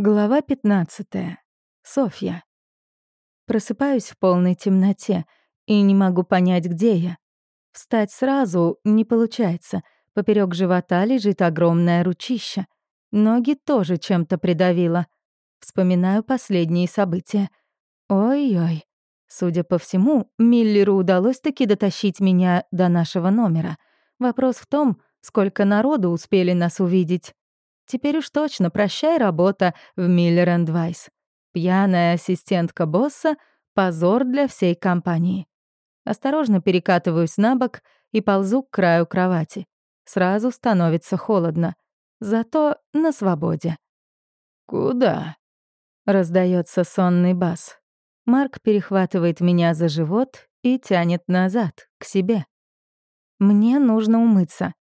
Глава 15. Софья. Просыпаюсь в полной темноте и не могу понять, где я. Встать сразу не получается. Поперек живота лежит огромное ручище. Ноги тоже чем-то придавило. Вспоминаю последние события. Ой-ой. Судя по всему, Миллеру удалось таки дотащить меня до нашего номера. Вопрос в том, сколько народу успели нас увидеть. Теперь уж точно прощай работа в Миллер энд Вайс. Пьяная ассистентка босса — позор для всей компании. Осторожно перекатываюсь на бок и ползу к краю кровати. Сразу становится холодно. Зато на свободе. «Куда?» — раздается сонный бас. Марк перехватывает меня за живот и тянет назад, к себе. Мне нужно умыться.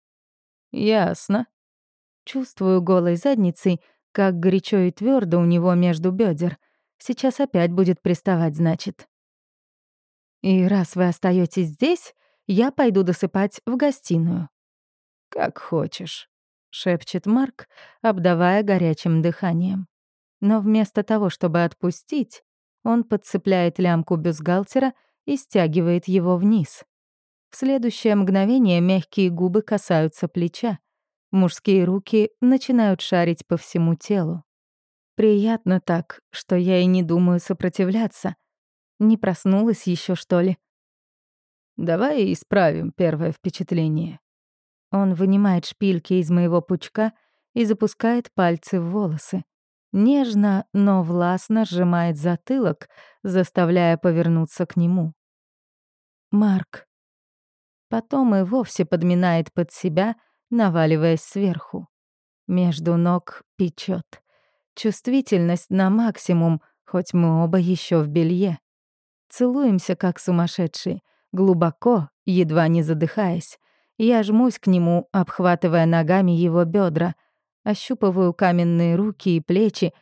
«Ясно», Чувствую голой задницей, как горячо и твердо у него между бедер. Сейчас опять будет приставать, значит. И раз вы остаетесь здесь, я пойду досыпать в гостиную. Как хочешь, шепчет Марк, обдавая горячим дыханием. Но вместо того, чтобы отпустить, он подцепляет лямку бюстгальтера и стягивает его вниз. В следующее мгновение мягкие губы касаются плеча. Мужские руки начинают шарить по всему телу. Приятно так, что я и не думаю сопротивляться. Не проснулась еще что ли? Давай исправим первое впечатление. Он вынимает шпильки из моего пучка и запускает пальцы в волосы. Нежно, но властно сжимает затылок, заставляя повернуться к нему. Марк. Потом и вовсе подминает под себя — наваливаясь сверху. Между ног печет. Чувствительность на максимум, хоть мы оба еще в белье. Целуемся, как сумасшедшие, глубоко, едва не задыхаясь. Я жмусь к нему, обхватывая ногами его бедра, ощупываю каменные руки и плечи,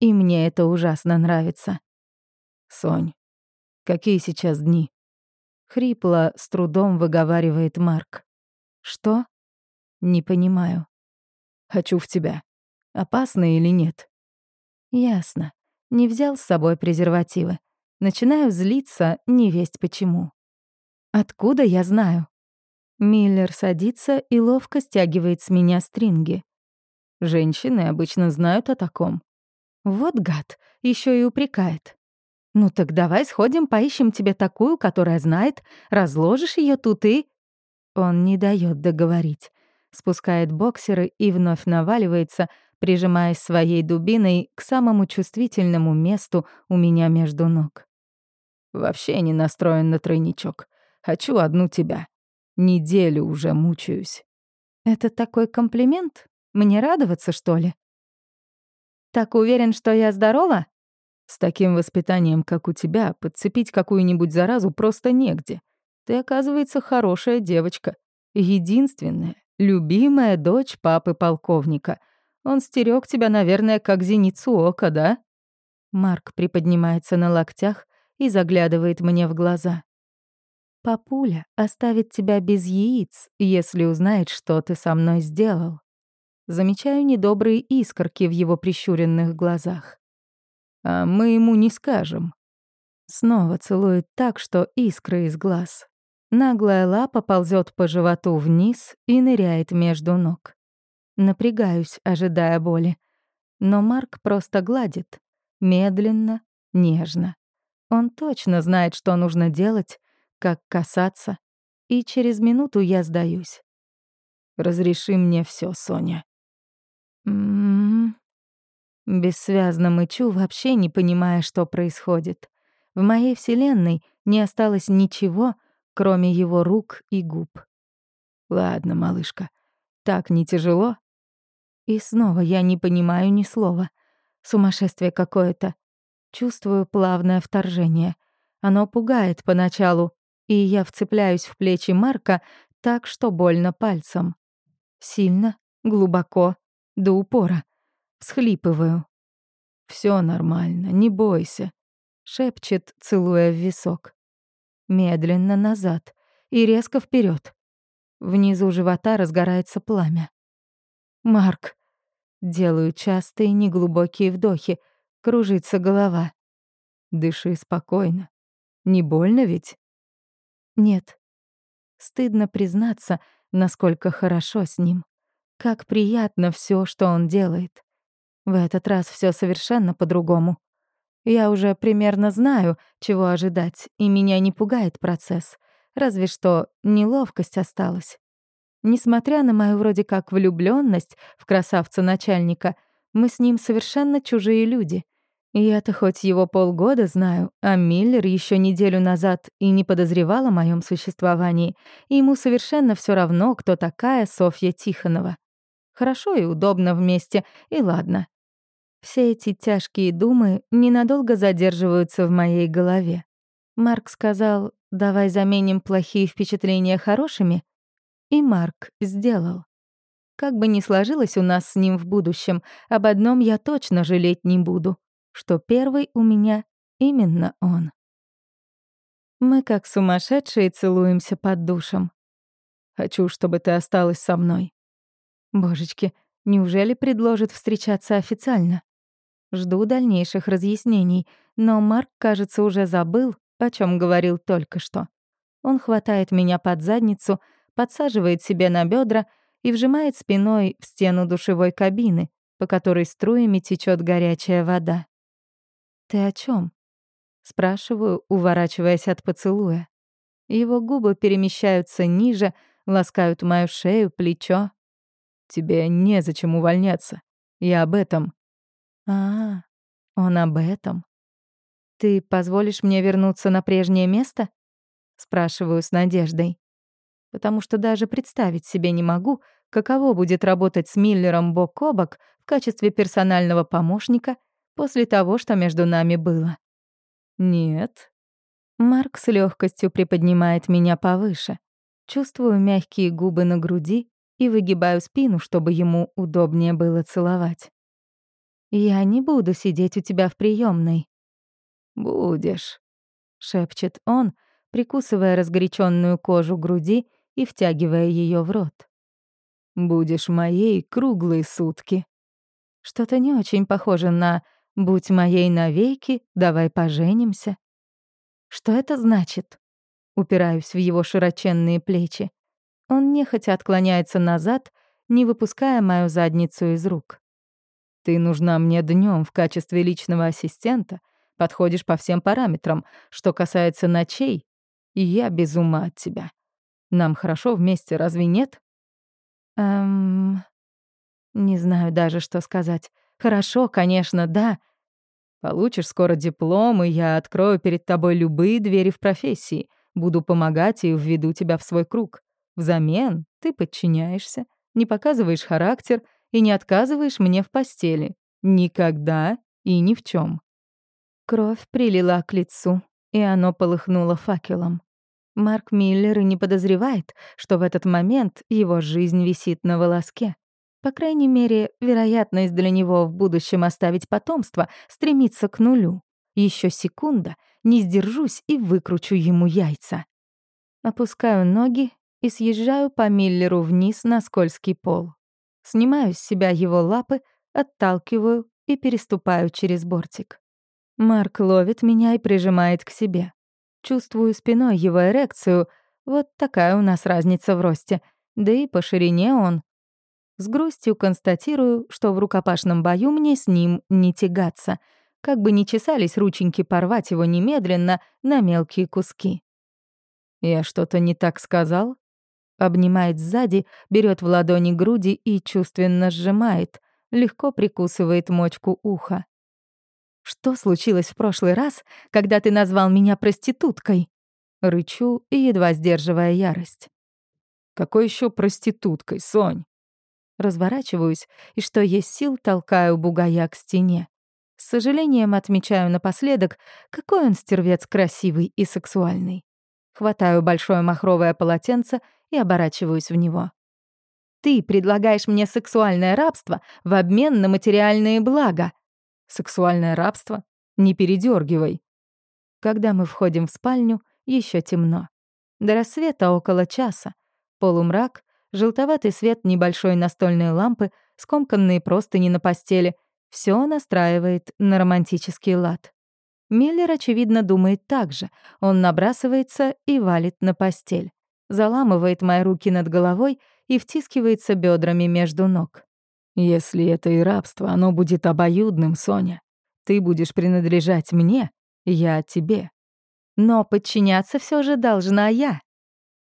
и мне это ужасно нравится. «Сонь, какие сейчас дни?» Хрипло, с трудом выговаривает Марк. «Что?» Не понимаю. Хочу в тебя. Опасно или нет? Ясно. Не взял с собой презервативы. Начинаю злиться, не весть почему. Откуда я знаю? Миллер садится и ловко стягивает с меня стринги. Женщины обычно знают о таком. Вот гад, еще и упрекает. Ну так давай сходим, поищем тебе такую, которая знает, разложишь ее тут и... Он не дает договорить спускает боксеры и вновь наваливается, прижимаясь своей дубиной к самому чувствительному месту у меня между ног. «Вообще не настроен на тройничок. Хочу одну тебя. Неделю уже мучаюсь». «Это такой комплимент? Мне радоваться, что ли?» «Так уверен, что я здорова?» «С таким воспитанием, как у тебя, подцепить какую-нибудь заразу просто негде. Ты, оказывается, хорошая девочка. Единственная, Любимая дочь папы полковника. Он стерег тебя, наверное, как зеницу ока, да? Марк приподнимается на локтях и заглядывает мне в глаза. Папуля оставит тебя без яиц, если узнает, что ты со мной сделал. Замечаю недобрые искорки в его прищуренных глазах. А мы ему не скажем. Снова целует так, что искры из глаз. Наглая лапа ползет по животу вниз и ныряет между ног. Напрягаюсь, ожидая боли. Но Марк просто гладит. Медленно, нежно. Он точно знает, что нужно делать, как касаться. И через минуту я сдаюсь. «Разреши мне все, Соня». М-м-м. Бессвязно мычу, вообще не понимая, что происходит. В моей вселенной не осталось ничего, кроме его рук и губ. «Ладно, малышка, так не тяжело?» И снова я не понимаю ни слова. Сумасшествие какое-то. Чувствую плавное вторжение. Оно пугает поначалу, и я вцепляюсь в плечи Марка так, что больно пальцем. Сильно, глубоко, до упора. Схлипываю. Все нормально, не бойся», — шепчет, целуя в висок медленно назад и резко вперед. Внизу живота разгорается пламя. «Марк!» Делаю частые неглубокие вдохи. Кружится голова. Дыши спокойно. Не больно ведь? Нет. Стыдно признаться, насколько хорошо с ним. Как приятно все, что он делает. В этот раз все совершенно по-другому. Я уже примерно знаю, чего ожидать, и меня не пугает процесс. Разве что неловкость осталась. Несмотря на мою вроде как влюблённость в красавца начальника, мы с ним совершенно чужие люди. Я-то хоть его полгода знаю, а Миллер еще неделю назад и не подозревал о моем существовании, и ему совершенно все равно, кто такая Софья Тихонова. Хорошо и удобно вместе, и ладно. Все эти тяжкие думы ненадолго задерживаются в моей голове. Марк сказал, давай заменим плохие впечатления хорошими. И Марк сделал. Как бы ни сложилось у нас с ним в будущем, об одном я точно жалеть не буду, что первый у меня именно он. Мы как сумасшедшие целуемся под душем. Хочу, чтобы ты осталась со мной. Божечки, неужели предложит встречаться официально? Жду дальнейших разъяснений, но Марк, кажется, уже забыл, о чем говорил только что. Он хватает меня под задницу, подсаживает себе на бедра и вжимает спиной в стену душевой кабины, по которой струями течет горячая вода. «Ты о чем? спрашиваю, уворачиваясь от поцелуя. Его губы перемещаются ниже, ласкают мою шею, плечо. «Тебе незачем увольняться. Я об этом». «А, он об этом. Ты позволишь мне вернуться на прежнее место?» Спрашиваю с надеждой. Потому что даже представить себе не могу, каково будет работать с Миллером бок о бок в качестве персонального помощника после того, что между нами было. «Нет». Марк с легкостью приподнимает меня повыше. Чувствую мягкие губы на груди и выгибаю спину, чтобы ему удобнее было целовать. «Я не буду сидеть у тебя в приемной. «Будешь», — шепчет он, прикусывая разгоряченную кожу груди и втягивая ее в рот. «Будешь моей круглые сутки». Что-то не очень похоже на «будь моей навеки, давай поженимся». Что это значит? Упираюсь в его широченные плечи. Он нехотя отклоняется назад, не выпуская мою задницу из рук. Ты нужна мне днем в качестве личного ассистента, подходишь по всем параметрам. Что касается ночей, я без ума от тебя. Нам хорошо вместе, разве нет? Эм... Не знаю даже, что сказать. Хорошо, конечно, да. Получишь скоро диплом, и я открою перед тобой любые двери в профессии. Буду помогать и введу тебя в свой круг. Взамен ты подчиняешься, не показываешь характер и не отказываешь мне в постели. Никогда и ни в чем. Кровь прилила к лицу, и оно полыхнуло факелом. Марк Миллер и не подозревает, что в этот момент его жизнь висит на волоске. По крайней мере, вероятность для него в будущем оставить потомство стремится к нулю. Еще секунда, не сдержусь и выкручу ему яйца. Опускаю ноги и съезжаю по Миллеру вниз на скользкий пол. Снимаю с себя его лапы, отталкиваю и переступаю через бортик. Марк ловит меня и прижимает к себе. Чувствую спиной его эрекцию. Вот такая у нас разница в росте. Да и по ширине он. С грустью констатирую, что в рукопашном бою мне с ним не тягаться. Как бы ни чесались рученьки порвать его немедленно на мелкие куски. «Я что-то не так сказал?» Обнимает сзади, берет в ладони груди и чувственно сжимает, легко прикусывает мочку уха. «Что случилось в прошлый раз, когда ты назвал меня проституткой?» Рычу, едва сдерживая ярость. «Какой еще проституткой, Сонь?» Разворачиваюсь и, что есть сил, толкаю бугая к стене. С сожалением отмечаю напоследок, какой он стервец красивый и сексуальный. Хватаю большое махровое полотенце и оборачиваюсь в него. «Ты предлагаешь мне сексуальное рабство в обмен на материальные блага». «Сексуальное рабство? Не передергивай. Когда мы входим в спальню, еще темно. До рассвета около часа. Полумрак, желтоватый свет небольшой настольной лампы скомканные простыни на постели. Все настраивает на романтический лад. Миллер, очевидно, думает так же. Он набрасывается и валит на постель. Заламывает мои руки над головой и втискивается бедрами между ног. «Если это и рабство, оно будет обоюдным, Соня. Ты будешь принадлежать мне, я тебе. Но подчиняться все же должна я».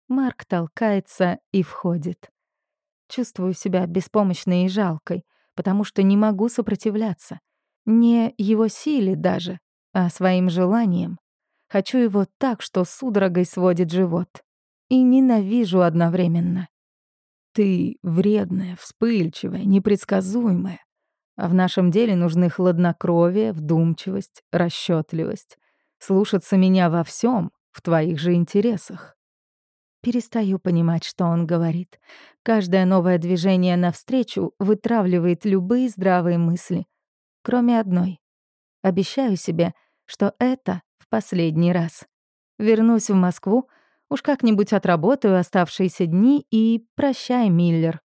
Марк толкается и входит. Чувствую себя беспомощной и жалкой, потому что не могу сопротивляться. Не его силе даже, а своим желанием. Хочу его так, что судорогой сводит живот. И ненавижу одновременно. Ты вредная, вспыльчивая, непредсказуемая. А в нашем деле нужны хладнокровие, вдумчивость, расчетливость. Слушаться меня во всем в твоих же интересах. Перестаю понимать, что он говорит. Каждое новое движение навстречу вытравливает любые здравые мысли, кроме одной. Обещаю себе — что это в последний раз. Вернусь в Москву, уж как-нибудь отработаю оставшиеся дни и прощай, Миллер.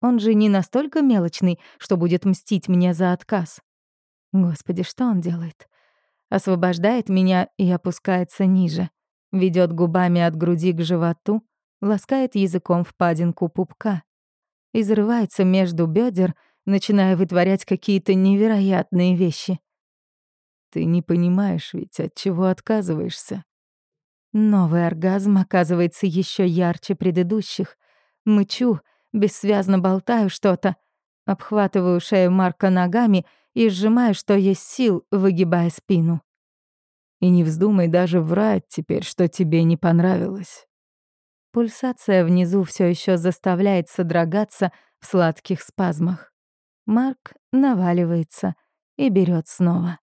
Он же не настолько мелочный, что будет мстить мне за отказ. Господи, что он делает? Освобождает меня и опускается ниже. Ведет губами от груди к животу, ласкает языком впадинку пупка. Изрывается между бедер, начиная вытворять какие-то невероятные вещи. Ты не понимаешь ведь, от чего отказываешься. Новый оргазм оказывается еще ярче предыдущих. Мычу, бессвязно болтаю что-то, обхватываю шею Марка ногами и сжимаю, что есть сил, выгибая спину. И не вздумай даже врать теперь, что тебе не понравилось. Пульсация внизу все еще заставляет содрогаться в сладких спазмах. Марк наваливается и берет снова.